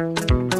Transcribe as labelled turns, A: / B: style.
A: Bye.